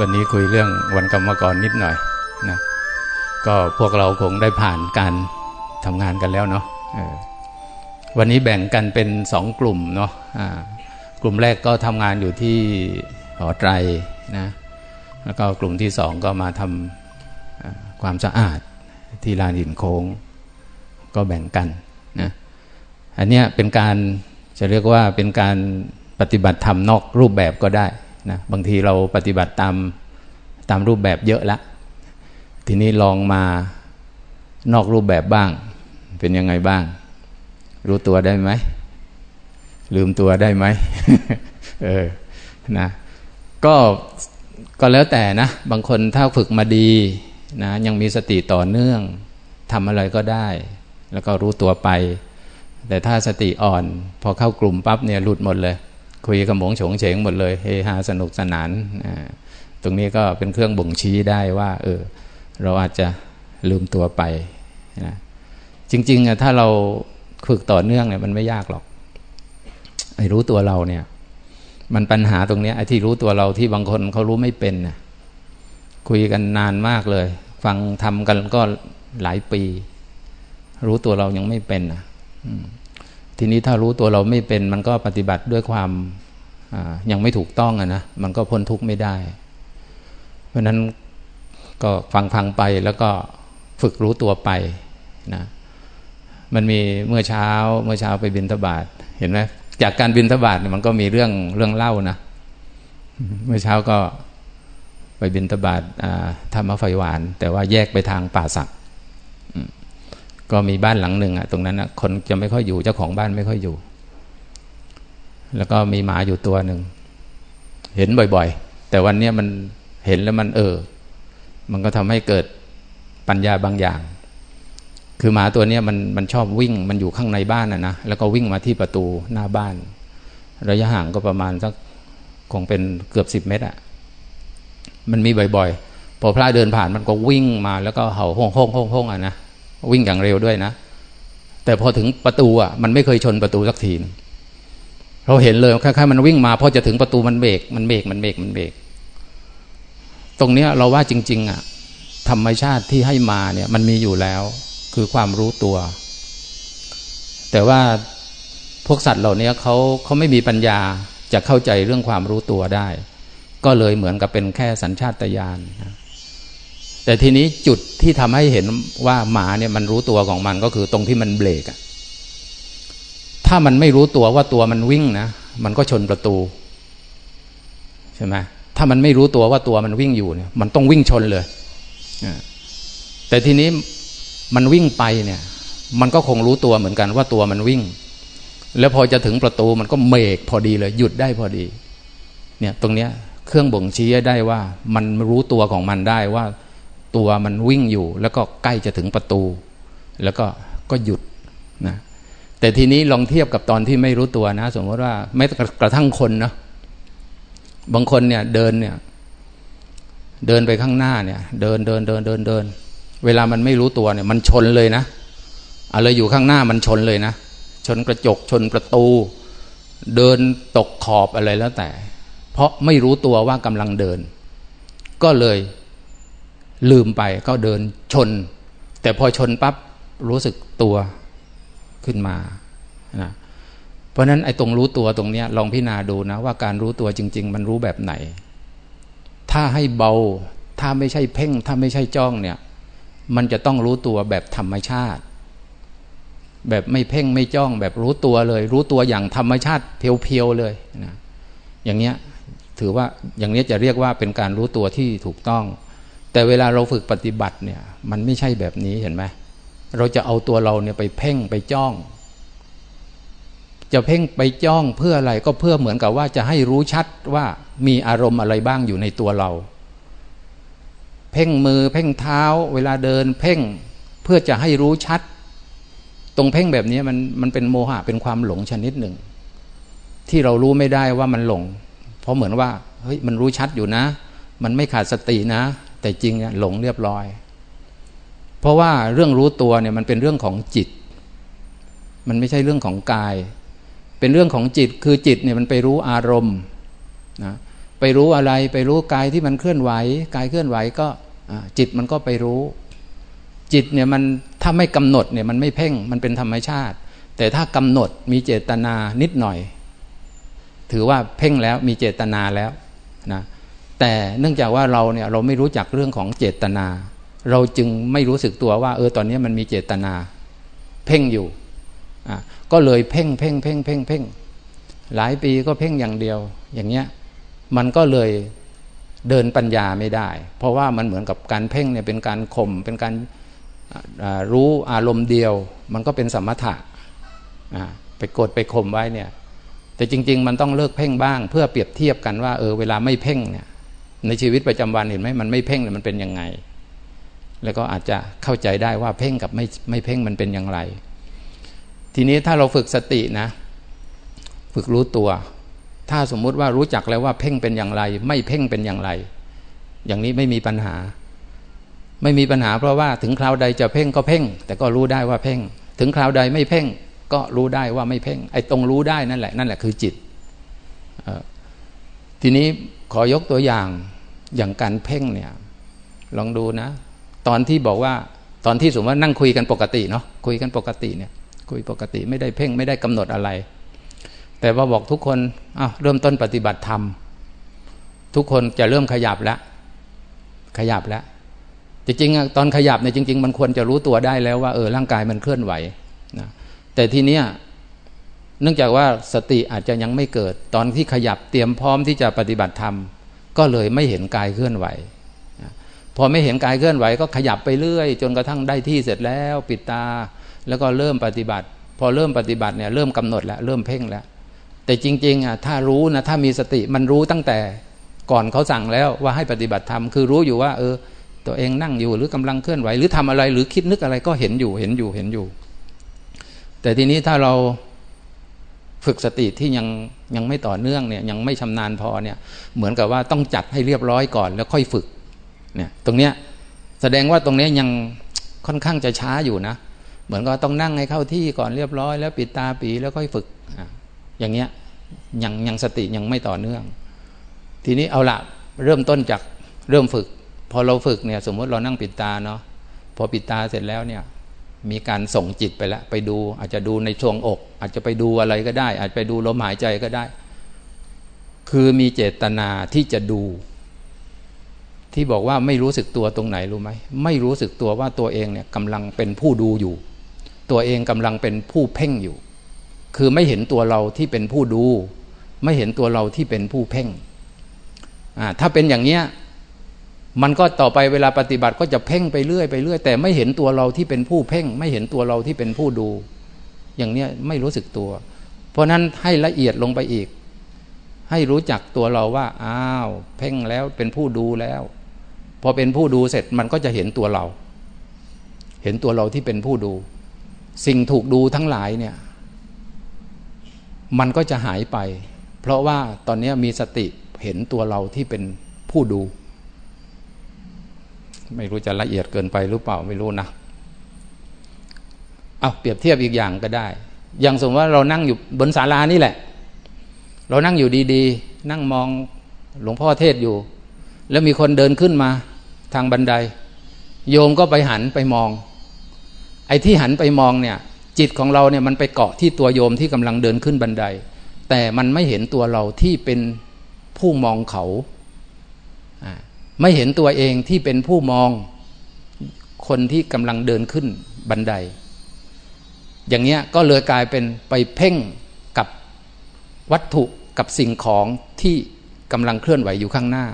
วันนี้คุยเรื่องวันกรรมกรนิดหน่อยนะก็พวกเราคงได้ผ่านการทำงานกันแล้วเนาะวันนี้แบ่งกันเป็นสองกลุ่มเนาะกลุ่มแรกก็ทำงานอยู่ที่หอไตรนะแล้วก็กลุ่มที่สองก็มาทำความสะอาดที่ลานหินโค้ง ก็แบ่งกันนะอันนี้เป็นการจะเรียกว่าเป็นการปฏิบัติธรรมนอกรูปแบบก็ได้ นะบางทีเราปฏิบัติตามตามรูปแบบเยอะแล้วทีนี้ลองมานอกรูปแบบบ้าง เป็นยังไงบ้าง รู้ตัวได้ไหม ลืมตัวได้ไหมเออนะก็ก็แล้วแต่นะ บางคนถ้าฝึกมาดีนะยังมีสติต่อเนื่องทำอะไรก็ได้ แล้วก็รู้ตัวไป แต่ถ้าสติอ่อน พอเข้ากลุ่มปั๊บเนี่ยหลุดหมดเลย คุยกับหมงฉงเฉงหมดเลยเฮฮาสนุกสนาน ตรงนี้ก็เป็นเครื่องบ่งชี้ได้ว่า เออ เราอาจจะลืมตัวไปนะจริงๆถ้าเราฝึกต่อเนื่องเนี่ยมันไม่ยากหรอกไอ้รู้ตัวเราเนี่ย มันปัญหาตรงนี้ไอ้ที่รู้ตัวเราที่บางคนเขารู้ไม่เป็นนะคุยกันนานมากเลย ฟังทำกันก็หลายปี รู้ตัวเรายังไม่เป็นนะ ทีนี้ถ้ารู้ตัวเราไม่เป็น มันก็ปฏิบัติด้วยความยังไม่ถูกต้องอะนะมันก็พ้นทุกข์ไม่ได้ เพราะนั้นก็ฟังฟังไปแล้วก็ฝึกรู้ตัวไปนะมันมีเมื่อเช้าเมื่อเช้าไปบินทบาทเห็นไหมจากการบินทบาทเนี่ยมันก็มีเรื่องเรื่องเล่านะเมื่อเช้าก็ไปบินทบาททำมะไฟหวาน แต่ว่าแยกไปทางป่าสัก ก็มีบ้านหลังหนึ่งอะตรงนั้นอะคนจะไม่ค่อยอยู่เจ้าของบ้านไม่ค่อยอยู่ แล้วก็มีหมาอยู่ตัวหนึ่งเห็นบ่อยๆ แต่วันนี้มันเห็นแล้วมันเออ มันก็ทำให้เกิดปัญญาบางอย่าง คือหมาตัวนี้มันมันชอบวิ่งมันอยู่ข้างในบ้านอะนะแล้วก็วิ่งมาที่ประตูหน้าบ้าน ระยะห่างก็ประมาณสักคงเป็นเกือบสิบเมตรอะมันมีบ่อยๆ พอพระเดินผ่านมันก็วิ่งมาแล้วก็เห่าห้องห้องห้องห้องอะนะ วิ่งอย่างเร็วด้วยนะ แต่พอถึงประตูอะมันไม่เคยชนประตูสักทีเราเห็นเลยคล้ายๆมันวิ่งมาพอจะถึงประตูมันเบรกมันเบรกมันเบรกมันเบรกตรงเนี้ยเราว่าจริง ๆ อะ ธรรมชาติที่ให้มาเนี่ย มันมีอยู่แล้ว คือความรู้ตัว แต่ว่าพวกสัตว์เหล่านี้เขาเขาไม่มีปัญญาจะเข้าใจเรื่องความรู้ตัวได้ ก็เลยเหมือนกับเป็นแค่สัญชาตญาณนะ แต่ทีนี้จุดที่ทำให้เห็นว่าหมาเนี่ยมันรู้ตัวของมันก็คือตรงที่มันเบรกอะถ้ามันไม่รู้ตัวว่าตัวมันวิ่งนะมันก็ชนประตูใช่ไหมถ้ามันไม่รู้ตัวว่าตัวมันวิ่งอยู่เนี่ย มันต้องวิ่งชนเลยแต่ทีนี้มันวิ่งไปเนี่ย มันก็คงรู้ตัวเหมือนกันว่าตัวมันวิ่ง แล้วพอจะถึงประตูมันก็เบรกพอดีเลย หยุดได้พอดี เนี่ย ตรงเนี้ย เครื่องบ่งชี้ได้ว่า มันรู้ตัวของมันได้ว่า ตัวมันวิ่งอยู่ แล้วก็ใกล้จะถึงประตู แล้วก็ก็หยุดนะแต่ทีนี้ลองเทียบกับตอนที่ไม่รู้ตัวนะ สมมติว่าไม่กระทั่งคนนะบางคนเนี่ยเดินเนี่ย เดินไปข้างหน้าเนี่ย เดินเดินเดินเดินเดิน เวลามันไม่รู้ตัวเนี่ย มันชนเลยนะอะไรอยู่ข้างหน้ามันชนเลยนะชนกระจกชนประตู เดินตกขอบอะไรแล้วแต่ เพราะไม่รู้ตัวว่ากำลังเดิน ก็เลย ลืมไปก็เดินชน แต่พอชนปั๊บรู้สึกตัวขึ้นมานะเพราะนั้นไอ้ตรงรู้ตัวตรงเนี้ยลองพิจารณาดูนะว่าการรู้ตัวจริง ๆ มันรู้แบบไหน ถ้าให้เบา ถ้าไม่ใช่เพ่ง ถ้าไม่ใช่จ้องเนี่ย มันจะต้องรู้ตัวแบบธรรมชาติ แบบไม่เพ่งไม่จ้อง แบบรู้ตัวเลย รู้ตัวอย่างธรรมชาติเพียวๆเลยนะอย่างเนี้ยถือว่าอย่างนี้จะเรียกว่าเป็นการรู้ตัวที่ถูกต้อง แต่เวลาเราฝึกปฏิบัติเนี่ย มันไม่ใช่แบบนี้เห็นไหมเราจะเอาตัวเราเนี่ยไปเพ่งไปจ้อง จะเพ่งไปจ้องเพื่ออะไรก็เพื่อเหมือนกับว่าจะให้รู้ชัดว่ามีอารมณ์อะไรบ้างอยู่ในตัวเรา เพ่งมือเพ่งเท้า เวลาเดิน เพ่งเพื่อจะให้รู้ชัด ตรงเพ่งแบบนี้มันมันเป็นโมหะเป็นความหลงชนิดหนึ่ง ที่เรารู้ไม่ได้ว่ามันหลง เพราะเหมือนว่าเฮ้ยมันรู้ชัดอยู่นะ มันไม่ขาดสตินะ แต่จริงเนี่ยหลงเรียบร้อย เพราะว่าเรื่องรู้ตัวเนี่ยมันเป็นเรื่องของจิต มันไม่ใช่เรื่องของกาย เป็นเรื่องของจิตคือจิตเนี่ยมันไปรู้อารมณ์นะไปรู้อะไรไปรู้กายที่มันเคลื่อนไหวกายเคลื่อนไหวก็จิตมันก็ไปรู้ จิตเนี่ยมันถ้าไม่กำหนดเนี่ยมันไม่เพ่งมันเป็นธรรมชาติ แต่ถ้ากำหนดมีเจตนานิดหน่อย ถือว่าเพ่งแล้วมีเจตนาแล้วนะ แต่เนื่องจากว่าเราเนี่ยเราไม่รู้จักเรื่องของเจตนา เราจึงไม่รู้สึกตัวว่า เออตอนนี้มันมีเจตนา เพ่งอยู่อะก็เลยเพ่งเพ่งเพ่งเพ่งเพ่งหลายปีก็เพ่งอย่างเดียว อย่างเงี้ยมันก็เลยเดินปัญญาไม่ได้ เพราะว่ามันเหมือนกับการเพ่งเนี่ยเป็นการข่มเป็นการรู้อารมณ์เดียว มันก็เป็นสมถะไปกดไปข่มไว้เนี่ยแต่จริง ๆ มันต้องเลิกเพ่งบ้าง เพื่อเปรียบเทียบกันว่าเออเวลาไม่เพ่งเนี่ย ในชีวิตประจำวันเห็นไหมมันไม่เพ่งเลยมันเป็นยังไง แล้วก็อาจจะเข้าใจได้ว่าเพ่งกับไม่ไม่เพ่งมันเป็นอย่างไร ทีนี้ถ้าเราฝึกสตินะ ฝึกรู้ตัว ถ้าสมมุติว่ารู้จักแล้วว่าเพ่งเป็นอย่างไร ไม่เพ่งเป็นอย่างไร อย่างนี้ไม่มีปัญหา ไม่มีปัญหาเพราะว่าถึงคราวใดจะเพ่งก็เพ่ง แต่ก็รู้ได้ว่าเพ่ง ถึงคราวใดไม่เพ่ง ก็รู้ได้ว่าไม่เพ่ง ไอ้ตรงรู้ได้นั่นแหละนั่นแหละคือจิตทีนี้ขอยกตัวอย่าง อย่างการเพ่งเนี่ย ลองดูนะ ตอนที่บอกว่าตอนที่สมมติว่านั่งคุยกันปกติเนาะคุยกันปกติเนี่ย คุยปกติไม่ได้เพ่งไม่ได้กำหนดอะไร แต่ว่าบอกทุกคนอ้าวเริ่มต้นปฏิบัติธรรมทุกคนจะเริ่มขยับแล้วขยับแล้วจริงๆตอนขยับเนี่ยจริง ๆ มันควรจะรู้ตัวได้แล้วว่าเออร่างกายมันเคลื่อนไหวนะแต่ทีเนี้ยเนื่องจากว่าสติอาจจะยังไม่เกิด ตอนที่ขยับเตรียมพร้อมที่จะปฏิบัติธรรม ก็เลยไม่เห็นกายเคลื่อนไหว พอไม่เห็นกายเคลื่อนไหว ก็ขยับไปเรื่อย จนกระทั่งได้ที่เสร็จแล้วปิดตา แล้วก็เริ่มปฏิบัติ พอเริ่มปฏิบัติเนี่ยเริ่มกำหนดแล้วเริ่มเพ่งแล้ว แต่จริงๆอะถ้ารู้นะถ้ามีสติมันรู้ตั้งแต่ก่อนเขาสั่งแล้วว่าให้ปฏิบัติธรรมคือรู้อยู่ว่า เออ ตัวเองนั่งอยู่หรือกำลังเคลื่อนไหว หรือทำอะไรหรือคิดนึกอะไรก็เห็นอยู่เห็นอยู่เห็นอยู่ แต่ทีนี้ถ้าเรา ฝึกสติที่ยังยังไม่ต่อเนื่องเนี่ยยังไม่ชำนาญพอเนี่ยเหมือนกับว่าต้องจัดให้เรียบร้อยก่อนแล้วค่อยฝึกเนี่ยตรงเนี้ยแสดงว่าตรงนี้ยังค่อนข้างจะช้าอยู่นะ เหมือนกับต้องนั่งให้เข้าที่ก่อนเรียบร้อย แล้วปิดตาปีแล้วค่อยฝึกอย่างเงี้ยยังยังสติยังไม่ต่อเนื่อง ทีนี้เอาละเริ่มต้นจากเริ่มฝึก พอเราฝึกเนี่ยสมมติเรานั่งปิดตาเนาะพอปิดตาเสร็จแล้วเนี่ย มีการส่งจิตไปแล้ว ไปดู อาจจะดูในช่วงอก อาจจะไปดูอะไรก็ได้ อาจไปดูลมหายใจก็ได้ คือมีเจตนาที่จะดู ที่บอกว่าไม่รู้สึกตัวตรงไหนรู้ไหมไม่รู้สึกตัวว่าตัวเองเนี่ยกำลังเป็นผู้ดูอยู่ ตัวเองกำลังเป็นผู้เพ่งอยู่ คือไม่เห็นตัวเราที่เป็นผู้ดู ไม่เห็นตัวเราที่เป็นผู้เพ่งอ่าถ้าเป็นอย่างเนี้ย มันก็ต่อไปเวลาปฏิบัติก็จะเพ่งไปเรื่อยไปเรื่อยแต่ไม่เห็นตัวเราที่เป็นผู้เพ่ง ไม่เห็นตัวเราที่เป็นผู้ดู อย่างเนี้ยไม่รู้สึกตัว เพราะนั้นให้ละเอียดลงไปอีก ให้รู้จักตัวเราว่าอ้าว เพ่งแล้วเป็นผู้ดูแล้ว พอเป็นผู้ดูเสร็จมันก็จะเห็นตัวเรา เห็นตัวเราที่เป็นผู้ดู สิ่งถูกดูทั้งหลายเนี่ย มันก็จะหายไป เพราะว่าตอนนี้มีสติเห็นตัวเราที่เป็นผู้ดู ไม่รู้จะละเอียดเกินไปหรือเปล่าไม่รู้นะเอาเปรียบเทียบอีกอย่างก็ได้ อย่างสมมติว่าเรานั่งอยู่บนศาลานี่แหละ เรานั่งอยู่ดีๆ นั่งมองหลวงพ่อเทศอยู่ แล้วมีคนเดินขึ้นมาทางบันได โยมก็ไปหันไปมอง ไอ้ที่หันไปมองเนี่ย จิตของเราเนี่ยมันไปเกาะที่ตัวโยมที่กำลังเดินขึ้นบันได แต่มันไม่เห็นตัวเราที่เป็นผู้มองเขา ไม่เห็นตัวเองที่เป็นผู้มองคนที่กำลังเดินขึ้นบันได อย่างเงี้ยก็เลยกลายเป็นไปเพ่งกับวัตถุกับสิ่งของที่กำลังเคลื่อนไหวอยู่ข้างหน้า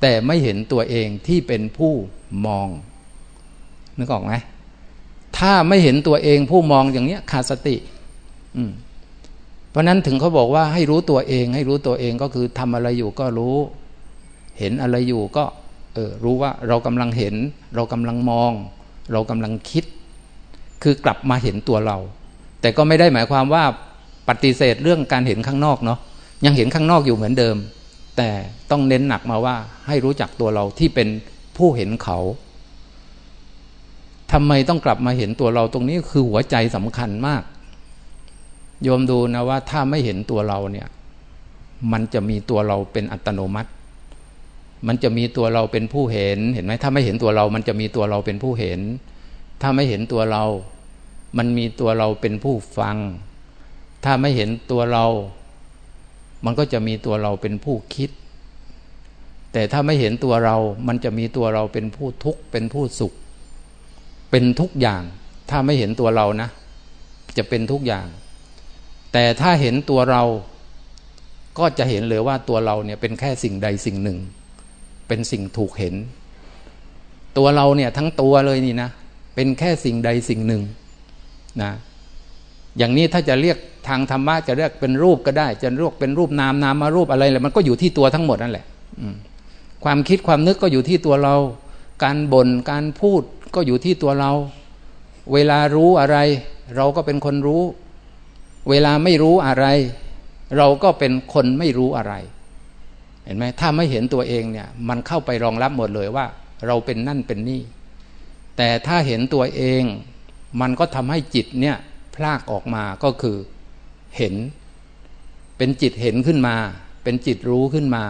แต่ไม่เห็นตัวเองที่เป็นผู้มองนึกออกไหมถ้าไม่เห็นตัวเองผู้มองอย่างเนี้ยขาดสติอืมเพราะนั้นถึงเขาบอกว่าให้รู้ตัวเอง ให้รู้ตัวเองก็คือทำอะไรอยู่ก็รู้ เห็นอะไรอยู่ก็เออรู้ว่าเรากำลังเห็น เรากำลังมอง เรากำลังคิด คือกลับมาเห็นตัวเรา แต่ก็ไม่ได้หมายความว่าปฏิเสธเรื่องการเห็นข้างนอกเนาะยังเห็นข้างนอกอยู่เหมือนเดิม แต่ต้องเน้นหนักมาว่าให้รู้จักตัวเราที่เป็นผู้เห็นเขาทำไมต้องกลับมาเห็นตัวเราตรงนี้คือหัวใจสำคัญมาก โยมดูนะว่าถ้าไม่เห็นตัวเราเนี่ย มันจะมีตัวเราเป็นอัตโนมัติ มันจะมีตัวเราเป็นผู้เห็นเห็นไหมถ้าไม่เห็นตัวเรา มันจะมีตัวเราเป็นผู้เห็น ถ้าไม่เห็นตัวเรา มันมีตัวเราเป็นผู้ฟัง ถ้าไม่เห็นตัวเรา มันก็จะมีตัวเราเป็นผู้คิด แต่ถ้าไม่เห็นตัวเรา มันจะมีตัวเราเป็นผู้ทุกข์เป็นผู้สุข เป็นทุกอย่าง ถ้าไม่เห็นตัวเรานะ จะเป็นทุกอย่าง แต่ถ้าเห็นตัวเรา ก็จะเห็นเลยว่าตัวเราเนี่ยเป็นแค่สิ่งใดสิ่งหนึ่ง เป็นสิ่งถูกเห็น ตัวเราเนี่ยทั้งตัวเลยนี่นะ เป็นแค่สิ่งใดสิ่งหนึ่งนะอย่างนี้ถ้าจะเรียกทางธรรมะจะเรียกเป็นรูปก็ได้ จะเรียกเป็นรูปนามนามารูปอะไรเลยมันก็อยู่ที่ตัวทั้งหมดนั่นแหละความคิดความนึกก็อยู่ที่ตัวเรา การบน่นการพูดก็อยู่ที่ตัวเรา เวลารู้อะไร เราก็เป็นคนรู้ เวลาไม่รู้อะไร เราก็เป็นคนไม่รู้อะไร เห็นไหมถ้าไม่เห็นตัวเองเนี่ย มันเข้าไปรองรับหมดเลยว่า เราเป็นนั่นเป็นนี่ แต่ถ้าเห็นตัวเอง มันก็ทำให้จิตเนี่ยพลากออกมาก็คือเห็น เป็นจิตเห็นขึ้นมา เป็นจิตรู้ขึ้นมา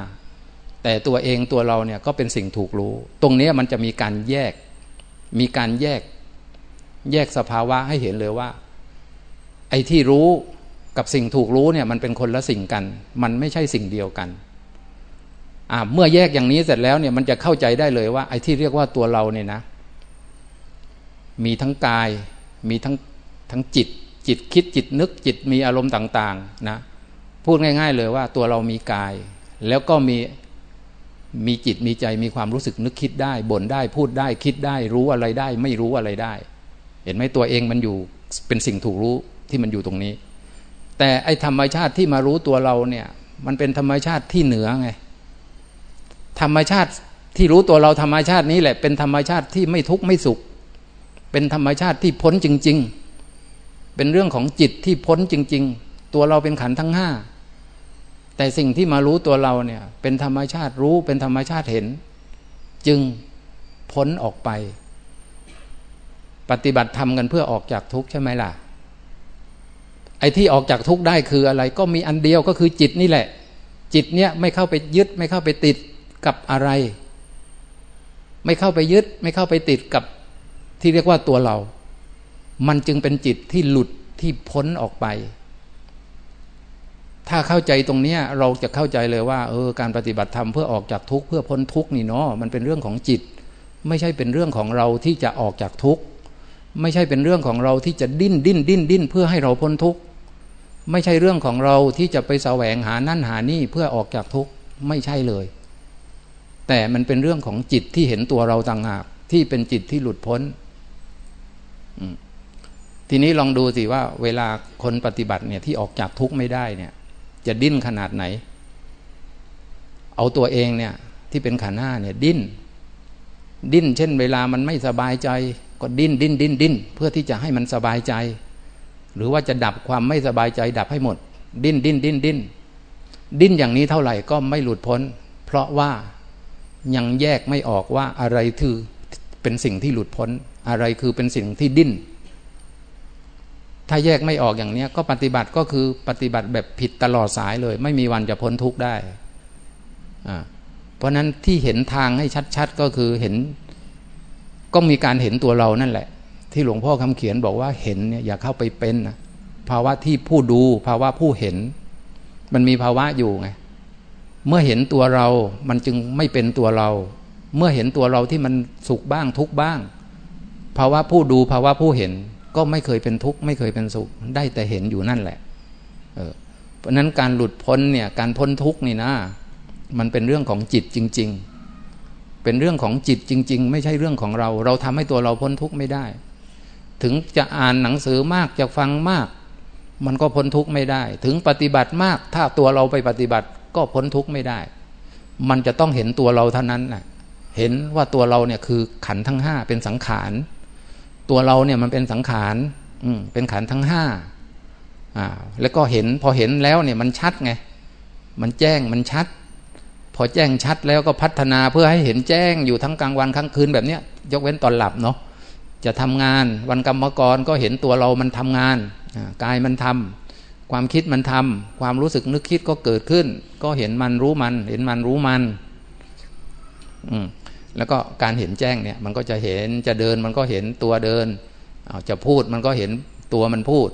แต่ตัวเองตัวเราเนี่ยก็เป็นสิ่งถูกรู้ ตรงนี้มันจะมีการแยก มีการแยก แยกสภาวะให้เห็นเลยว่า ไอ้ที่รู้กับสิ่งถูกรู้เนี่ยมันเป็นคนละสิ่งกัน มันไม่ใช่สิ่งเดียวกัน เมื่อแยกอย่างนี้เสร็จแล้วเนี่ยมันจะเข้าใจได้เลยว่าไอ้ที่เรียกว่าตัวเราเนี่ยนะ มีทั้งกาย มีทั้งทั้งจิต จิตคิดจิตนึกจิตมีอารมณ์ต่าง ๆ นะพูดง่าย ๆ เลยว่าตัวเรามีกาย แล้วก็มีมีจิตมีใจมีความรู้สึกนึกคิดได้บ่นได้พูดได้คิดได้รู้อะไรได้ ไม่รู้อะไรได้ เห็นไหมตัวเองมันอยู่เป็นสิ่งถูกรู้ที่มันอยู่ตรงนี้ แต่ไอ้ธรรมชาติที่มารู้ตัวเราเนี่ย มันเป็นธรรมชาติที่เหนือไง ธรรมชาติที่รู้ตัวเราธรรมชาตินี้แหละ เป็นธรรมชาติที่ไม่ทุกข์ไม่สุข เป็นธรรมชาติที่พ้นจริง ๆ เป็นเรื่องของจิตที่พ้นจริง ๆ ตัวเราเป็นขันทั้งห้าแต่สิ่งที่มารู้ตัวเราเนี่ย เป็นธรรมชาติรู้เป็นธรรมชาติเห็น จึงพ้นออกไป ปฏิบัติธรรมกันเพื่อออกจากทุกข์ใช่ไหมล่ะ ไอ้ที่ออกจากทุกข์ได้คืออะไร ก็มีอันเดียวก็คือจิตนี่แหละ จิตเนี่ยไม่เข้าไปยึดไม่เข้าไปติด กับอะไร ไม่เข้าไปยึด ไม่เข้าไปติดกับที่เรียกว่าตัวเรา มันจึงเป็นจิตที่หลุดที่พ้นออกไป ถ้าเข้าใจตรงนี้เราจะเข้าใจเลยว่า เออ การปฏิบัติธรรมเพื่อออกจากทุกข์เพื่อพ้นทุกข์นี่เนาะมันเป็นเรื่องของจิต ไม่ใช่เป็นเรื่องของเราที่จะออกจากทุกข์ไม่ใช่เป็นเรื่องของเราที่จะดิ้นดิ้นดิ้นดิ้นเพื่อให้เราพ้นทุกข์ไม่ใช่เรื่องของเราที่จะไปแสวงหานั่นหานี่เพื่อออกจากทุกข์ไม่ใช่เลย แต่มันเป็นเรื่องของจิตที่เห็นตัวเราต่างหาก ที่เป็นจิตที่หลุดพ้นทีนี้ลองดูสิว่า เวลาคนปฏิบัติเนี่ยที่ออกจากทุกข์ไม่ได้เนี่ย จะดิ้นขนาดไหน เอาตัวเองเนี่ย ที่เป็นขันห้าเนี่ย ดิ้น ดิ้น เช่น เวลามันไม่สบายใจ ก็ดิ้นดิ้นดิ้นดิ้นเพื่อที่จะให้มันสบายใจ หรือว่าจะดับความไม่สบายใจ ดับให้หมด ดิ้นดิ้นดิ้นดิ้นดิ้นอย่างนี้เท่าไหร่ก็ไม่หลุดพ้น เพราะว่า ยังแยกไม่ออกว่าอะไรคือเป็นสิ่งที่หลุดพ้น อะไรคือเป็นสิ่งที่ดิ้น ถ้าแยกไม่ออกอย่างนี้ก็ปฏิบัติก็คือปฏิบัติแบบผิดตลอดสายเลย ไม่มีวันจะพ้นทุกข์ได้ เพราะนั้นที่เห็นทางให้ชัดๆก็คือเห็น ก็มีการเห็นตัวเรานั่นแหละ ที่หลวงพ่อคำเขียนบอกว่าเห็นเนี่ยอย่าเข้าไปเป็นนะภาวะที่ผู้ดูภาวะผู้เห็น มันมีภาวะอยู่ไง เมื่อเห็นตัวเรา มันจึงไม่เป็นตัวเรา เมื่อเห็นตัวเราที่มันสุขบ้างทุกบ้าง ภาวะผู้ดูภาวะผู้เห็นก็ไม่เคยเป็นทุกข์ไม่เคยเป็นสุข ได้แต่เห็นอยู่นั่นแหละ เออเพราะนั้นการหลุดพ้นเนี่ยการพ้นทุกข์นี่นะ มันเป็นเรื่องของจิตจริง ๆ เป็นเรื่องของจิตจริง ๆ ไม่ใช่เรื่องของเรา เราทำให้ตัวเราพ้นทุกข์ไม่ได้ ถึงจะอ่านหนังสือมากจะฟังมาก มันก็พ้นทุกข์ไม่ได้ ถึงปฏิบัติมาก ถ้าตัวเราไปปฏิบัติ ก็พ้นทุกข์ไม่ได้ มันจะต้องเห็นตัวเราเท่านั้นแหละเห็นว่าตัวเราเนี่ยคือขันทั้งห้าเป็นสังขาร ตัวเราเนี่ยมันเป็นสังขารอืมเป็นขันทั้งห้าอ่าแล้วก็เห็นพอเห็นแล้วเนี่ยมันชัดไง มันแจ้งมันชัด พอแจ้งชัดแล้วก็พัฒนาเพื่อให้เห็นแจ้งอยู่ทั้งกลางวันกลางคืนแบบเนี้ยยกเว้นตอนหลับเนาะจะทำงานวันกรรมกรก็เห็นตัวเรามันทำงานกายมันทำ ความคิดมันทำความรู้สึกนึกคิดก็เกิดขึ้น ก็เห็นมันรู้มัน เห็นมันรู้มันอืมแล้วก็การเห็นแจ้งเนี่ย มันก็จะเห็นจะเดินมันก็เห็นตัวเดินจะพูดมันก็เห็นตัวมันพูด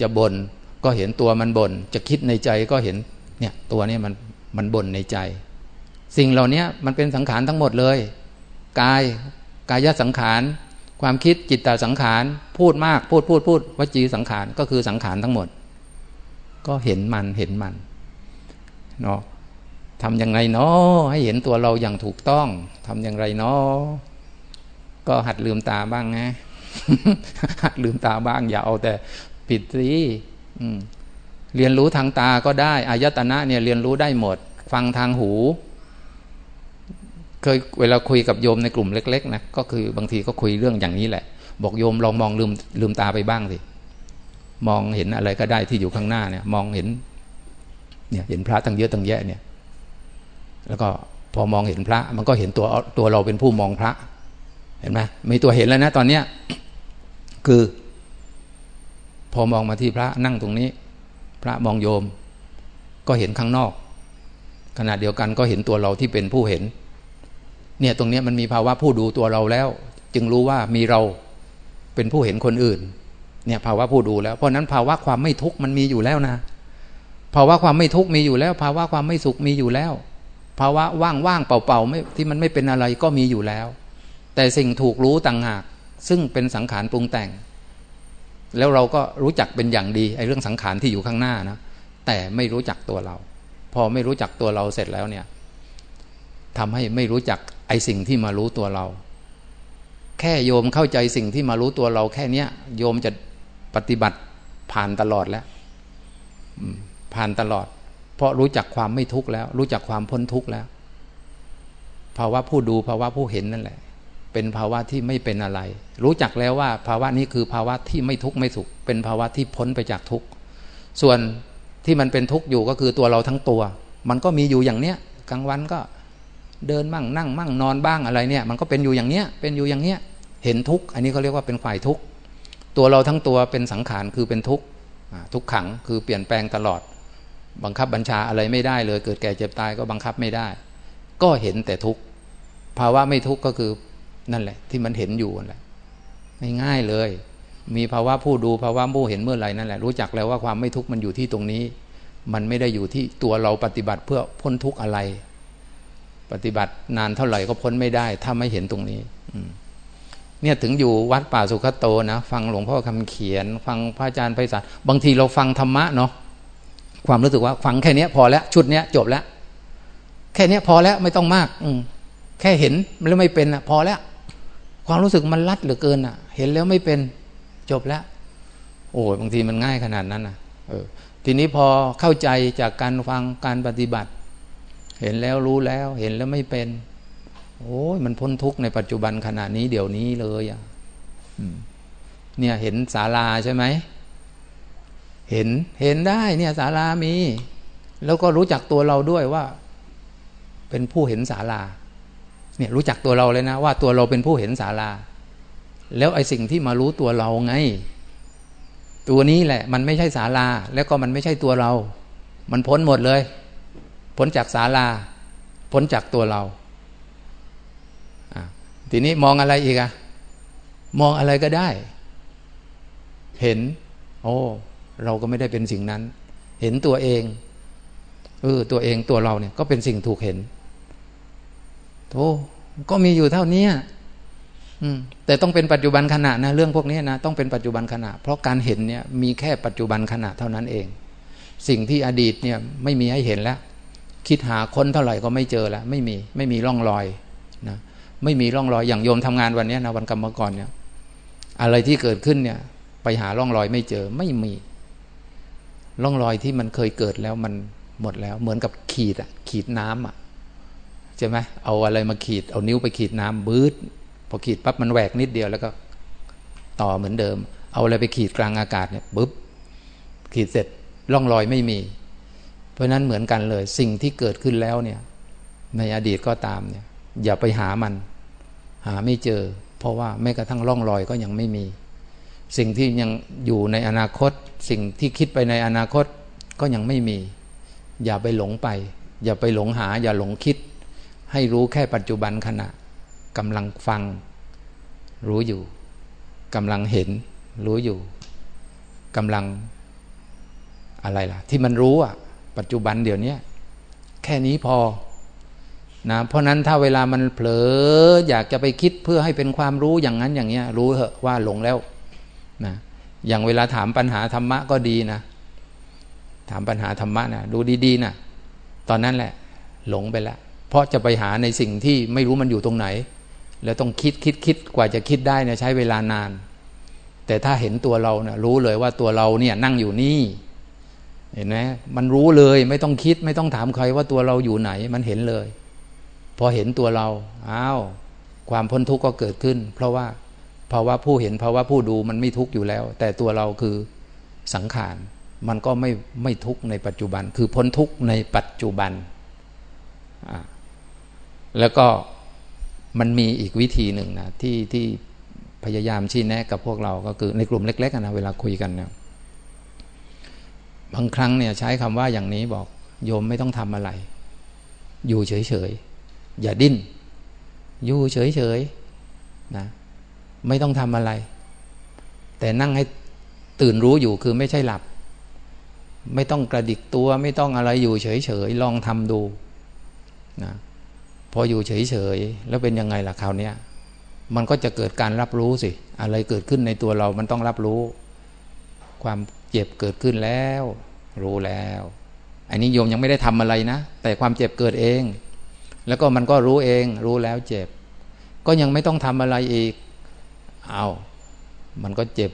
จะบน่นก็เห็นตัวมันบน่นจะคิดในใจก็เห็นเนี่ยตัวนี้มันมันบ่นในใจ สิ่งเหล่านี้มันเป็นสังขารทั้งหมดเลย กายกายสังขาร ความคิดจิตตสังขาร พูดมากพูดพูดพูดวจีสังขารก็คือสังขารทั้งหมด ก็เห็นมันเห็นมันเนาะทำยังไงเนาะให้เห็นตัวเราอย่างถูกต้องทำอย่างไรเนาะก็หัดลืมตาบ้างนะหัดลืมตาบ้าง อย่าเอาแต่ปิดสิเรียนรู้ทางตาก็ได้อายตนะเนี่ยเรียนรู้ได้หมด ฟังทางหู เคยเวลาคุยกับโยมในกลุ่มเล็ก ๆ นะก็คือบางทีก็คุยเรื่องอย่างนี้แหละ บอกโยมลองมองลืมลืมตาไปบ้างสิ มองเห็นอะไรก็ได้ที่อยู่ข้างหน้าเนี่ย มองเห็น เนี่ยเห็นพระตั้งเยอะตั้งแยะเนี่ย แล้วก็พอมองเห็นพระ มันก็เห็นตัวตัวเราเป็นผู้มองพระ เห็นไหมมีตัวเห็นแล้วนะ ตอนเนี้ยคือ พอมองมาที่พระนั่งตรงนี้ พระมองโยม ก็เห็นข้างนอกขณะเดียวกันก็เห็นตัวเราที่เป็นผู้เห็น เนี่ยตรงนี้มันมีภาวะผู้ดูตัวเราแล้ว จึงรู้ว่ามีเราเป็นผู้เห็นคนอื่น เนี่ยภาวะผู้ดูแล้ว เพราะนั้นภาวะความไม่ทุกข์มันมีอยู่แล้วนะภาวะความไม่ทุกข์มีอยู่แล้ว ภาวะความไม่สุขมีอยู่แล้ว ภาวะว่างๆเปล่าๆไม่ที่มันไม่เป็นอะไรก็มีอยู่แล้ว แต่สิ่งถูกรู้ต่างหาก ซึ่งเป็นสังขารปรุงแต่ง แล้วเราก็รู้จักเป็นอย่างดีไอ้เรื่องสังขารที่อยู่ข้างหน้านะแต่ไม่รู้จักตัวเรา พอไม่รู้จักตัวเราเสร็จแล้วเนี่ยทำให้ไม่รู้จักไอ้สิ่งที่มารู้ตัวเรา แค่โยมเข้าใจสิ่งที่มารู้ตัวเราแค่เนี้ยโยมจะ ปฏิบัติผ่านตลอดแล้วผ่านตลอด เพราะรู้จักความไม่ทุกข์แล้ว รู้จักความพ้นทุกข์แล้วภาวะผู้ดูภาวะผู้เห็นนั่นแหละ เป็นภาวะที่ไม่เป็นอะไร รู้จักแล้วว่า ภาวะนี้คือภาวะที่ไม่ทุกข์ไม่สุข เป็นภาวะที่พ้นไปจากทุกข์ส่วนที่มันเป็นทุกข์อยู่ก็คือตัวเราทั้งตัว มันก็มีอยู่อย่างเนี้ยกลางวันก็เดินมั่งนั่งมั่งนอนบ้างอะไรเนี่ย มันก็เป็นอยู่อย่างเนี้ยเป็นอยู่อย่างเนี้ยเห็นทุกข์อันนี้เขาเรียกว่าเป็นฝ่ายทุกข์ ตัวเราทั้งตัวเป็นสังขารคือเป็นทุกข์ทุกขังคือเปลี่ยนแปลงตลอด บังคับบัญชาอะไรไม่ได้เลย เกิดแก่เจ็บตายก็บังคับไม่ได้ ก็เห็นแต่ทุกข์ภาวะไม่ทุกข์ก็คือนั่นแหละ ที่มันเห็นอยู่นั่นแหละง่ายๆเลย มีภาวะผู้ดูภาวะผู้เห็นเมื่อไหร่นั่นแหละรู้จักแล้วว่าความไม่ทุกข์มันอยู่ที่ตรงนี้ มันไม่ได้อยู่ที่ตัวเราปฏิบัติเพื่อพ้นทุกข์อะไร ปฏิบัตินานเท่าไหร่ก็พ้นไม่ได้ ถ้าไม่เห็นตรงนี้ อื เนี่ยถึงอยู่วัดป่าสุขโตนะ ฟังหลวงพ่อคำเขียน ฟังพระอาจารย์ไพศาลบางทีเราฟังธรรมะเนาะความรู้สึกว่าฟังแค่นี้พอแล้วชุดเนี้ยจบแล้วแค่นี้พอแล้วไม่ต้องมาก อืแค่เห็นแล้วไม่เป็นอะ พอแล้ว ความรู้สึกมันลัดเหลือเกินอะ เห็นแล้วไม่เป็นจบแล้ว โอ้บางทีมันง่ายขนาดนั้นอะเออ ทีนี้พอเข้าใจจากการฟังการปฏิบัติ เห็นแล้วรู้แล้ว เห็นแล้วไม่เป็น โอ้ยมันพ้นทุกข์ในปัจจุบันขณะนี้เดี๋ยวนี้เลยอะเนี่ยเห็นศาลาใช่ไหมเห็นเห็นได้เนี่ยศาลามี แล้วก็รู้จักตัวเราด้วยว่า เป็นผู้เห็นศาลา เนี่ยรู้จักตัวเราเลยนะ ว่าตัวเราเป็นผู้เห็นศาลา แล้วไอ้สิ่งที่มารู้ตัวเราไง ตัวนี้แหละ มันไม่ใช่ศาลา แล้วก็มันไม่ใช่ตัวเรา มันพ้นหมดเลย พ้นจากศาลา พ้นจากตัวเรา ทีนี้มองอะไรอีกอะมองอะไรก็ได้ เห็น โอ้ เราก็ไม่ได้เป็นสิ่งนั้น เห็นตัวเองเออตัวเองตัวเราเนี่ยก็เป็นสิ่งถูกเห็นโธ่ก็มีอยู่เท่านี้อืมแต่ต้องเป็นปัจจุบันขณะนะเรื่องพวกนี้นะต้องเป็นปัจจุบันขณะ เพราะการเห็นเนี่ยมีแค่ปัจจุบันขณะเท่านั้นเอง สิ่งที่อดีตเนี่ยไม่มีให้เห็นแล้ว คิดหาคนเท่าไหร่ก็ไม่เจอแล้วไม่มีไม่มีร่องรอยนะ ไม่มีร่องรอยอย่างโยมทำงานวันนี้นะวันกรรมกรเนี่ย อะไรที่เกิดขึ้นเนี่ย ไปหาร่องรอยไม่เจอไม่มี ร่องรอยที่มันเคยเกิดแล้วมันหมดแล้ว เหมือนกับขีดอะขีดน้ำอะใช่ไหมเอาอะไรมาขีดเอานิ้วไปขีดน้ำบืดพอขีดปั๊บมันแหวกนิดเดียวแล้วก็ต่อเหมือนเดิม เอาอะไรไปขีดกลางอากาศเนี่ยบึ๊บขีดเสร็จร่องรอยไม่มี เพราะนั้นเหมือนกันเลย สิ่งที่เกิดขึ้นแล้วเนี่ย ในอดีตก็ตามเนี่ย อย่าไปหามัน หาไม่เจอ เพราะว่าแม้กระทั่งร่องรอยก็ยังไม่มี สิ่งที่ยังอยู่ในอนาคต สิ่งที่คิดไปในอนาคตก็ยังไม่มี อย่าไปหลงไป อย่าไปหลงหา อย่าหลงคิด ให้รู้แค่ปัจจุบันขณะกำลังฟัง รู้อยู่กำลังเห็น รู้อยู่กำลังอะไรล่ะ ที่มันรู้อะ ปัจจุบันเดี๋ยวนี้แค่นี้พอ นะเพราะนั้นถ้าเวลามันเผลออยากจะไปคิดเพื่อให้เป็นความรู้อย่างนั้นอย่างเนี้ย รู้เถอะว่าหลงแล้วนะอย่างเวลาถามปัญหาธรรมะก็ดีนะ ถามปัญหาธรรมะนะดูดีๆนะตอนนั้นแหละ หลงไปล้วเพราะจะไปหาในสิ่งที่ไม่รู้มันอยู่ตรงไหน แล้วต้องคิดคิดคิดกว่าจะคิดได้เนี่ยใช้เวลานาน แต่ถ้าเห็นตัวเราเนะี่ยรู้เลยว่าตัวเราเนี่ยนั่งอยู่นี่เห็นไหมมันรู้เลยไม่ต้องคิดไม่ต้องถามใครว่าตัวเราอยู่ไหน มันเห็นเลย พอเห็นตัวเราอ้าวความพ้นทุกข์ก็เกิดขึ้น เพราะว่าภาวะผู้เห็นภาวะผู้ดูมันไม่ทุกข์อยู่แล้ว แต่ตัวเราคือสังขารมันก็ไม่ไม่ทุกข์ในปัจจุบัน คือพ้นทุกข์ในปัจจุบัน แล้วก็มันมีอีกวิธีหนึ่งนะที่ที่พยายามชี้แนะกับพวกเราก็คือในกลุ่มเล็กๆนะเวลาคุยกันเนี่ยบางครั้งเนี่ยใช้คำว่าอย่างนี้บอกโยมไม่ต้องทำอะไร อยู่เฉยๆ อย่าดิ้นอยู่เฉยๆนะไม่ต้องทำอะไร แต่นั่งให้ตื่นรู้อยู่คือไม่ใช่หลับ ไม่ต้องกระดิกตัว ไม่ต้องอะไรอยู่เฉยๆลองทำดูนะพออยู่เฉยๆแล้วเป็นยังไงล่ะคราวนี้มันก็จะเกิดการรับรู้สิ อะไรเกิดขึ้นในตัวเรามันต้องรับรู้ ความเจ็บเกิดขึ้นแล้ว รู้แล้ว อันนี้โยมยังไม่ได้ทำอะไรนะ แต่ความเจ็บเกิดเอง แล้วก็มันก็รู้เองรู้แล้วเจ็บ ก็ยังไม่ต้องทำอะไรอีกเอามันก็เจ็บ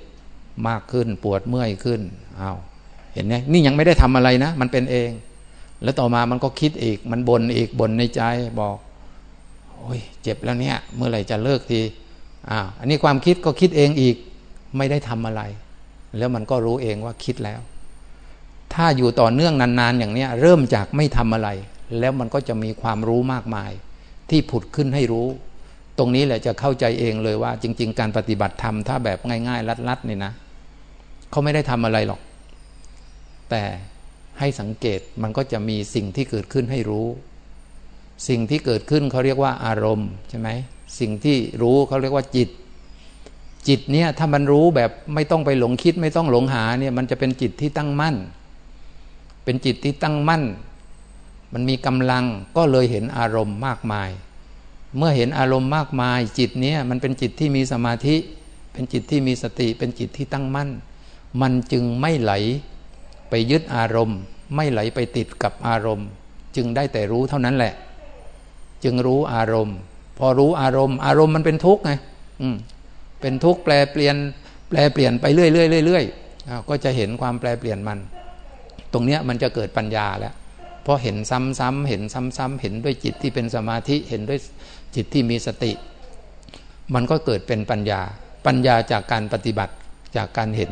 มากขึ้นปวดเมื่อยขึ้นเอาเห็นไหมนี่ยังไม่ได้ทำอะไรนะ มันเป็นเอง แล้วต่อมามันก็คิดอีก มันบ่นอีกบ่นในใจบอกโอ้ยเจ็บแล้วเนี่ย เมื่อไหร่จะเลิกทีอ้าวอันนี้ความคิดก็คิดเองอีกไม่ได้ทำอะไร แล้วมันก็รู้เองว่าคิดแล้ว ถ้าอยู่ต่อเนื่องนานๆอย่างนี้เริ่มจากไม่ทำอะไร แล้วมันก็จะมีความรู้มากมาย ที่ผุดขึ้นให้รู้ ตรงนี้แหละจะเข้าใจเองเลยว่า จริง ๆ การปฏิบัติธรรมถ้าแบบง่าย ๆ ลัดๆนี่นะเขาไม่ได้ทำอะไรหรอก แต่ให้สังเกตมันก็จะมีสิ่งที่เกิดขึ้นให้รู้ สิ่งที่เกิดขึ้นเขาเรียกว่าอารมณ์ใช่ไหมสิ่งที่รู้เขาเรียกว่าจิต จิตเนี่ยถ้ามันรู้แบบไม่ต้องไปหลงคิดไม่ต้องหลงหาเนี่ยมันจะเป็นจิตที่ตั้งมั่น เป็นจิตที่ตั้งมั่น มันมีกำลังก็เลยเห็นอารมณ์มากมาย เมื่อเห็นอารมณ์มากมาย จิตเนี้ยมันเป็นจิตที่มีสมาธิ เป็นจิตที่มีสติ เป็นจิตที่ตั้งมั่น มันจึงไม่ไหลไปยึดอารมณ์ ไม่ไหลไปติดกับอารมณ์ จึงได้แต่รู้เท่านั้นแหละ จึงรู้อารมณ์ พอรู้อารมณ์ อารมณ์มันเป็นทุกข์ไงอืมเป็นทุกข์แปลเปลี่ยน แปลเปลี่ยนไปเรื่อยเรื่อยเรื่อยก็จะเห็นความแปลเปลี่ยนมัน ตรงเนี้ยมันจะเกิดปัญญาแล้ว เพราะเห็นซ้ำๆเห็นซ้ำๆเห็นด้วยจิตที่เป็นสมาธิเห็นด้วยจิตที่มีสติ มันก็เกิดเป็นปัญญา ปัญญาจากการปฏิบัติจากการเห็น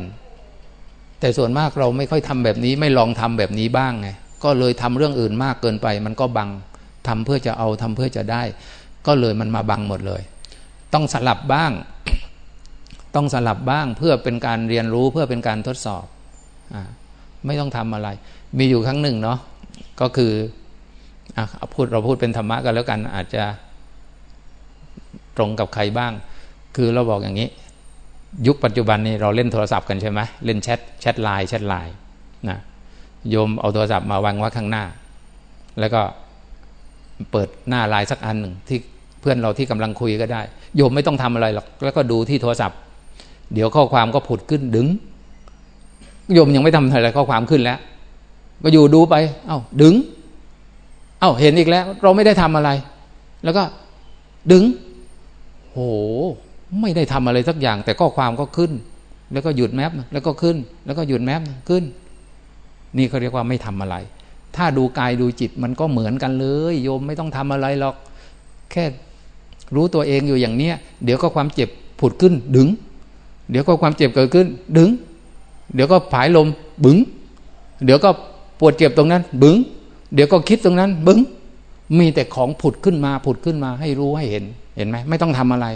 แต่ส่วนมากเราไม่ค่อยทำแบบนี้ไม่ลองทำแบบนี้บ้างไงก็เลยทำเรื่องอื่นมากเกินไป มันก็บังทำเพื่อจะเอาทำเพื่อจะได้ ก็เลยมันมาบังหมดเลย ต้องสลับบ้าง ต้องสลับบ้างเพื่อเป็นการเรียนรู้เพื่อเป็นการทดสอบอไม่ต้องทำอะไร มีอยู่ครั้งหนึ่งเนาะ ก็คืออพูดเราพูดเป็นธรรมะกันแล้วกันอาจจะตรงกับใครบ้าง คือเราบอกอย่างนี้ ยุคปัจจุบันนี้เราเล่นโทรศัพท์กันใช่ไหมเล่นแชทแชทไลน์แชทไลน์นะโยมเอาโทรศัพท์มาวางไว้ข้างหน้า แล้วก็เปิดหน้าไลน์สักอันหนึ่งที่เพื่อนเราที่กำลังคุยก็ได้ โยมไม่ต้องทำอะไรหรอกแล้วก็ดูที่โทรศัพท์ เดี๋ยวข้อความก็ผุดขึ้นติ๊งโยมยังไม่ทำอะไรข้อความขึ้นแล้ว ก็อยู่ดูไป เอ้าติ๊ง เอา้าเห็นอีกแล้ว เราไม่ได้ทำอะไร แล้วก็ดึง โห ไม่ได้ทำอะไรสักอย่าง แต่ข้อความก็ขึ้น แล้วก็หยุดแมปแล้วก็ขึ้น แล้วก็หยุดแมปขึ้น นี่เขาเรียกว่าไม่ทำอะไร ถ้าดูกายดูจิตมันก็เหมือนกันเลย โยมไม่ต้องทำอะไรหรอก แค่รู้ตัวเองอยู่อย่างเนี้ย เดี๋ยวก็ความเจ็บผุดขึ้น ดึง เดี๋ยวก็ความเจ็บเกิดขึ้น ดึง เดี๋ยวก็ผายลมบึง เดี๋ยวก็ ปวดเจ็บตรงนั้น บึง้ง เดี๋ยวก็คิดตรงนั้น บึง้ง มีแต่ของผุดขึ้นมาผุดขึ้นมาให้รู้ให้เห็น เห็นไหมไม่ต้องทำอะไร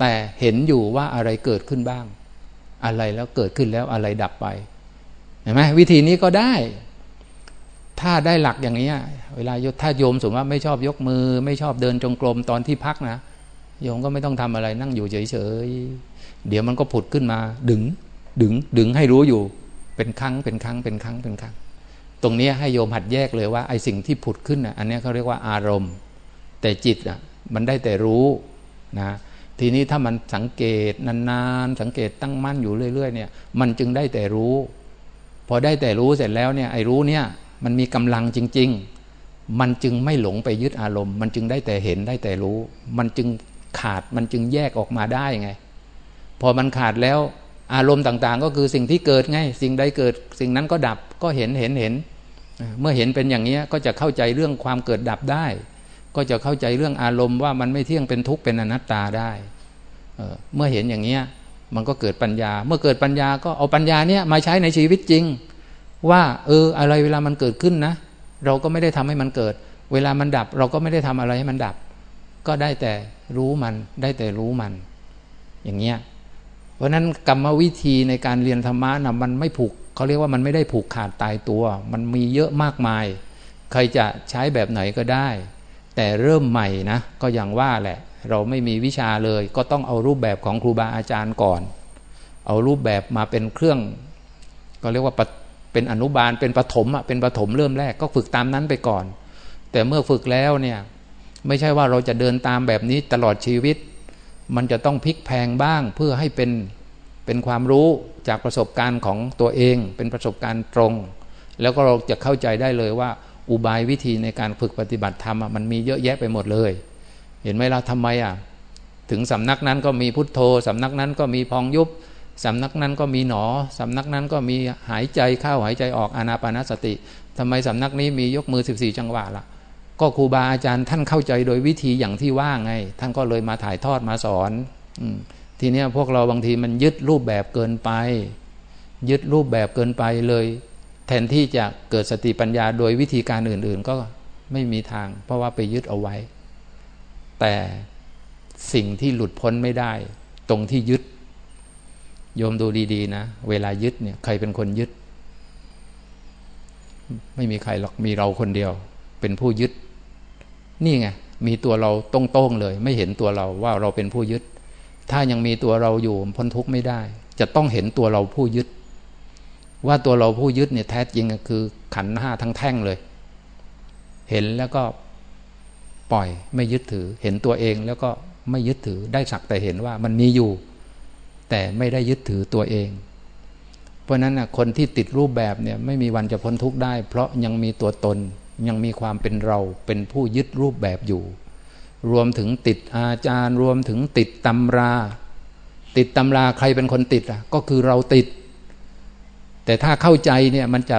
แต่เห็นอยู่ว่าอะไรเกิดขึ้นบ้าง อะไรแล้วเกิดขึ้นแล้วอะไรดับไปเห็นไหมวิธีนี้ก็ได้ ถ้าได้หลักอย่างนี้เวลาถ้าโยมสมมติว่าไม่ชอบยกมือ ไม่ชอบเดินจงกรมตอนที่พักนะโยมก็ไม่ต้องทำอะไรนั่งอยู่เฉยๆ เดี๋ยวมันก็ผุดขึ้นมา ดึง ดึง ดึงให้รู้อยู่ เป็นครั้ง เป็นครั้ง เป็นครั้ง เป็นครั้ง รงนี้ให้โยมหัดแยกเลยว่าไอ้สิ่งที่ผุดขึ้นอะอันนี้เขาเรียกว่าอารมณ์ แต่จิตอะมันได้แต่รู้นะทีนี้ถ้ามันสังเกตนานๆ สังเกตตั้งมั่นอยู่เรื่อย ๆ เนี่ยมันจึงได้แต่รู้ พอได้แต่รู้เสร็จแล้วเนี่ยไอ้รู้เนี่ยมันมีกำลังจริง ๆ มันจึงไม่หลงไปยึดอารมณ์ มันจึงได้แต่เห็นได้แต่รู้ มันจึงขาดมันจึงแยกออกมาได้ไง พอมันขาดแล้วอารมณ์ต่างๆ ก็คือสิ่งที่เกิดไง สิ่งใดเกิด สิ่งนั้นก็ดับก็เห็นเห็นเห็น เมื่อเห็นเป็นอย่างนี้ก็จะเข้าใจเรื่องความเกิดดับได้ ก็จะเข้าใจเรื่องอารมณ์ว่ามันไม่เที่ยงเป็นทุกข์เป็นอนัตตาได้เมื่อเห็นอย่างนี้มันก็เกิดปัญญา เมื่อเกิดปัญญาก็เอาปัญญาเนี้ยมาใช้ในชีวิตจริง ว่า เออ อะไรเวลามันเกิดขึ้นนะ เราก็ไม่ได้ทำให้มันเกิด เวลามันดับ เราก็ไม่ได้ทำอะไรให้มันดับ ก็ได้แต่รู้มันได้แต่รู้มัน อย่างเงี้ยเพราะนั้นกรรมวิธีในการเรียนธรรมะนะมันไม่ผูก เขาเรียกว่ามันไม่ได้ผูกขาดตายตัว มันมีเยอะมากมาย ใครจะใช้แบบไหนก็ได้ แต่เริ่มใหม่นะก็อย่างว่าแหละ เราไม่มีวิชาเลย ก็ต้องเอารูปแบบของครูบาอาจารย์ก่อน เอารูปแบบมาเป็นเครื่อง ก็เรียกว่าเป็นอนุบาลเป็นปฐมอะเป็นปฐมเริ่มแรกก็ฝึกตามนั้นไปก่อน แต่เมื่อฝึกแล้วเนี่ยไม่ใช่ว่าเราจะเดินตามแบบนี้ตลอดชีวิต มันจะต้องพลิกแพงบ้างเพื่อให้เป็น เป็นความรู้จากประสบการณ์ของตัวเอง เป็นประสบการณ์ตรง แล้วก็เราจะเข้าใจได้เลยว่า อุบายวิธีในการฝึกปฏิบัติธรรมมันมีเยอะแยะไปหมดเลย เห็นไหมเราทำไมอะถึงสำนักนั้นก็มีพุทโธสำนักนั้นก็มีพองยุบสำนักนั้นก็มีหนอสำนักนั้นก็มีหายใจเข้าหายใจออกอานาปานสติทำไมสำนักนี้มียกมือ 14 จังหวะละ่ะ ก็ครูบาอาจารย์ท่านเข้าใจโดยวิธีอย่างที่ว่าไง ท่านก็เลยมาถ่ายทอดมาสอนอ ทีนี้พวกเราบางทีมันยึดรูปแบบเกินไป ยึดรูปแบบเกินไปเลย แทนที่จะเกิดสติปัญญาโดยวิธีการอื่น ๆ ก็ไม่มีทาง เพราะว่าไปยึดเอาไว้ แต่สิ่งที่หลุดพ้นไม่ได้ ตรงที่ยึด โยมดูดี ๆ นะ เวลายึดเนี่ยใครเป็นคนยึด ไม่มีใครหรอกมีเราคนเดียว เป็นผู้ยึด นี่ไงมีตัวเราตรงๆเลย ไม่เห็นตัวเราว่าเราเป็นผู้ยึด ถ้ายังมีตัวเราอยู่พ้นทุกข์ไม่ได้ จะต้องเห็นตัวเราผู้ยึด ว่าตัวเราผู้ยึดเนี่ยแท้จริงคือขันห้าทั้งแท่งเลย เห็นแล้วก็ปล่อยไม่ยึดถือ เห็นตัวเองแล้วก็ไม่ยึดถือได้สักแต่เห็นว่ามันมีอยู่ แต่ไม่ได้ยึดถือตัวเอง เพราะนั้นนะคนที่ติดรูปแบบเนี่ยไม่มีวันจะพ้นทุกข์ได้ เพราะยังมีตัวตนยังมีความเป็นเราเป็นผู้ยึดรูปแบบอยู่ รวมถึงติดอาจารย์ รวมถึงติดตำรา ติดตำราใครเป็นคนติดอะ ก็คือเราติด แต่ถ้าเข้าใจเนี่ยมันจะ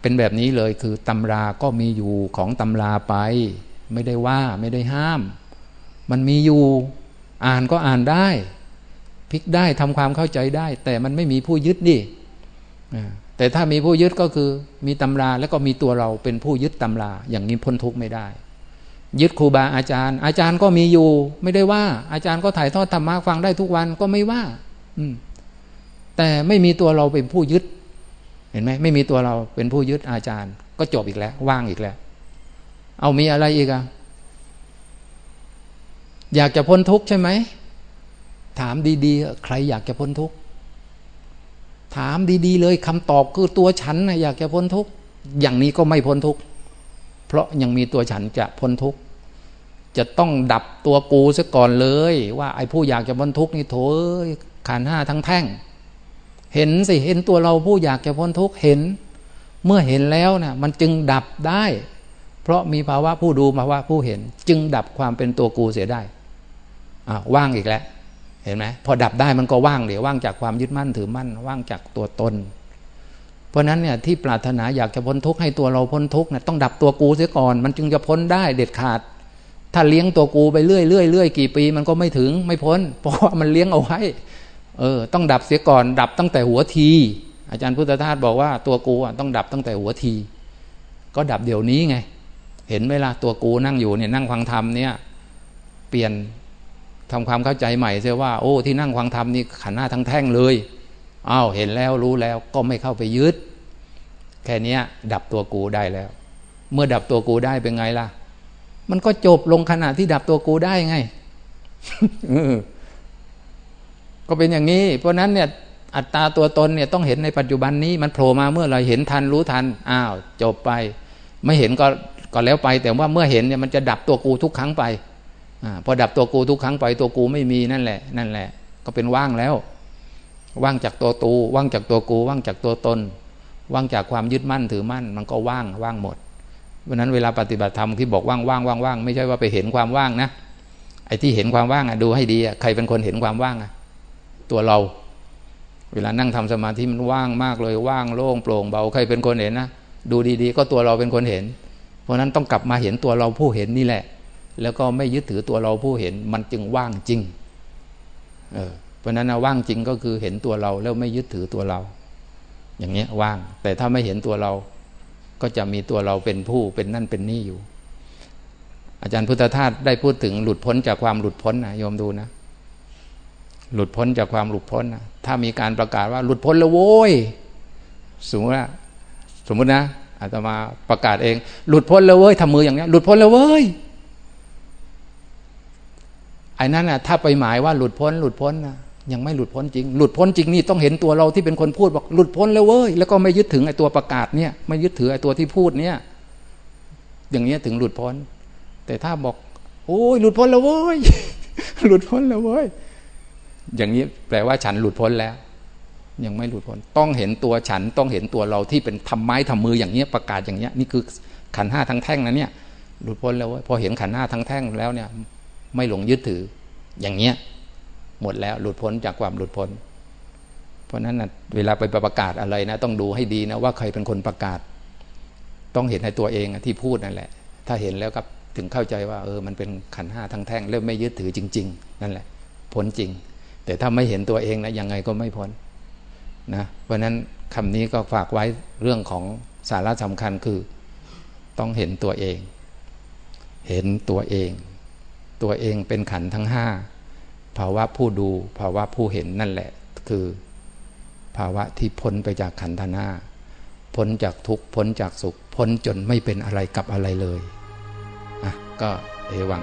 เป็นแบบนี้เลยคือตำราก็มีอยู่ของตำราไป ไม่ได้ว่าไม่ได้ห้าม มันมีอยู่อ่านก็อ่านได้พลิกได้ทำความเข้าใจได้ แต่มันไม่มีผู้ยึดดิแต่ถ้ามีผู้ยึดก็คือมีตำราแล้วก็มีตัวเราเป็นผู้ยึดตำรา อย่างนี้พ้นทุกข์ไม่ได้ ยึดครูบาอาจารย์ อาจารย์ก็มีอยู่ ไม่ได้ว่า อาจารย์ก็ถ่ายทอดธรรมะฟังได้ทุกวันก็ไม่ว่า อืม แต่ไม่มีตัวเราเป็นผู้ยึด เห็นไหมไม่มีตัวเราเป็นผู้ยึดอาจารย์ ก็จบอีกแล้ว ว่างอีกแล้ว เอามีอะไรอีกอะอยากจะพ้นทุกข์ใช่ไหมถามดี ๆ ใครอยากจะพ้นทุกข์ถามดี ๆ เลยคำตอบคือตัวฉันนะอยากจะพ้นทุกข์อย่างนี้ก็ไม่พ้นทุกข์เพราะยังมีตัวฉันจะพ้นทุกข์ จะต้องดับตัวกูซะก่อนเลย ว่าไอ้ผู้อยากจะพ้นทุกข์นี่โถขันห้าทั้งแท่ง เห็นสิเห็นตัวเราผู้อยากจะพ้นทุกข์เห็น เมื่อเห็นแล้วนะ่ะมันจึงดับได้ เพราะมีภาวะผู้ดูภาวะผู้เห็น จึงดับความเป็นตัวกูเสียได้อ่าว่างอีกแล้วเห็นไหมพอดับได้มันก็ว่างเดี๋ยวว่างจากความยึดมั่นถือมั่นว่างจากตัวตน เพราะนั้นเนี่ยที่ปรารถนาอยากจะพ้นทุกข์ให้ตัวเราพ้นทุกข์เนี่ยต้องดับตัวกูเสียก่อน มันจึงจะพ้นได้เด็ดขาด ถ้าเลี้ยงตัวกูไปเรื่อยเรื่อยเรื่อยกี่ปีมันก็ไม่ถึงไม่พ้น เพราะว่ามันเลี้ยงเอาไว้ เออ ต้องดับเสียก่อน ดับตั้งแต่หัวที อาจารย์พุทธทาสบอกว่าตัวกูต้องดับตั้งแต่หัวที ก็ดับเดี๋ยวนี้ไง เห็นไหมล่ะตัวกูนั่งอยู่เนี่ยนั่งฟังธรรมเนี่ย เปลี่ยนทำความเข้าใจใหม่เสียว่าโอ้ที่นั่งฟังธรรมนี่ขันหน้าทั้งแท่งเลยอ้าวเห็นแล้วรู้แล้วก็ไม่เข้าไปยึดแค่นี้ดับตัวกูได้แล้ว เมื่อดับตัวกูได้เป็นไงล่ะ มันก็จบลงขณะที่ดับตัวกูได้ไงก็เป็นอย่างนี้ เพราะนั้นเนี่ย อัตตาตัวตนเนี่ยต้องเห็นในปัจจุบันนี้ มันโผล่มาเมื่อไรเห็นทันรู้ทัน อ้าว จบไป ไม่เห็นก็ก็แล้วไป แต่ว่าเมื่อเห็นเนี่ยมันจะดับตัวกูทุกครั้งไปอพอดับตัวกูทุกครั้งไปตัวกูไม่มีนั่นแหละ นั่นแหละ ก็เป็นว่างแล้ว ว่างจากตัวตู ว่างจากตัวกู ว่างจากตัวตน ว่างจากความยึดมั่นถือมั่น มันก็ว่างว่างหมด เพราะนั้นเวลาปฏิบัติธรรมที่บอกว่างว่างว่างว่างไม่ใช่ว่าไปเห็นความว่างนะไอ้ที่เห็นความว่างอะดูให้ดีอะใครเป็นคนเห็นความว่างอะตัวเรา เวลานั่งทำสมาธิมันว่างมากเลยว่างโล่งโปร่งเบาใครเป็นคนเห็นนะดูดีๆ ก็ตัวเราเป็นคนเห็น เพราะนั้นต้องกลับมาเห็นตัวเราผู้เห็นนี่แหละ แล้วก็ไม่ยึดถือตัวเราผู้เห็นมันจึงว่างจริงเออเพราะนั้นนะว่างจริงก็คือเห็นตัวเราแล้วไม่ยึดถือตัวเรา อย่างเงี้ยว่าง แต่ถ้าไม่เห็นตัวเรา ก็จะมีตัวเราเป็นผู้เป็นนั่นเป็นนี่อยู่ อาจารย์พุทธทาสได้พูดถึงหลุดพ้นจากความหลุดพ้นนะโยมดูนะ หลุดพ้นจากความหลุดพ้นนะถ้ามีการประกาศว่าหลุดพ้นแล้วโว้ยสมมตินะสมมตินะอาตมาประกาศเอง หลุดพ้นแล้วเว้ยทำมืออย่างนี้หลุดพ้นแล้วเว้ยไอ้นั้นนะถ้าไปหมายว่าหลุดพ้น หลุดพ้นนะ ยังไม่หลุดพ้นจริง หลุดพ้นจริงนี่ต้องเห็นตัวเราที่เป็นคนพูดบอกหลุดพ้นแล้วเว้ยแล้วก็ไม่ยึดถึงไอ้ตัวประกาศเนี่ยไม่ยึดถือไอ้ตัวที่พูดเนี่ย อย่างเนี้ยถึงหลุดพ้น แต่ถ้าบอก โอ้ยหลุดพ้นแล้วเว้ยหลุดพ้นแล้วเว้ยอย่างนี้แปลว่าฉันหลุดพ้นแล้ว ยังไม่หลุดพ้น ต้องเห็นตัวฉันต้องเห็นตัวเราที่เป็นทำไม้ทำมืออย่างเนี้ยประกาศอย่างเนี้ยนี่คือขันห้าทั้งแท่งนะเนี่ยหลุดพ้นแล้วพอเห็นขันห้าทั้งแท่งแล้วเนี่ย ไม่หลงยึดถือ อย่างเนี้ย หมดแล้วหลุดพ้นจากความหลุดพ้น เพราะนั้นนะเวลาไปประกาศอะไรนะ ต้องดูให้ดีนะว่าใครเป็นคนประกาศ ต้องเห็นในตัวเองที่พูดนั่นแหละ ถ้าเห็นแล้วก็ถึงเข้าใจว่าเออมันเป็นขันห้าทั้งแท่งแล้วไม่ยึดถือจริง ๆ นั่นแหละพ้นจริง แต่ถ้าไม่เห็นตัวเองนะยังไงก็ไม่พ้นนะเพราะนั้นคำนี้ก็ฝากไว้เรื่องของสาระสำคัญคือต้องเห็นตัวเอง เห็นตัวเอง ตัวเองเป็นขันทั้งห้า ภาวะผู้ดูภาวะผู้เห็นนั่นแหละ คือภาวะที่พ้นไปจากขันธนาพ้นจากทุกข์พ้นจากสุข พ้นจนไม่เป็นอะไรกับอะไรเลย อะ ก็เอวัง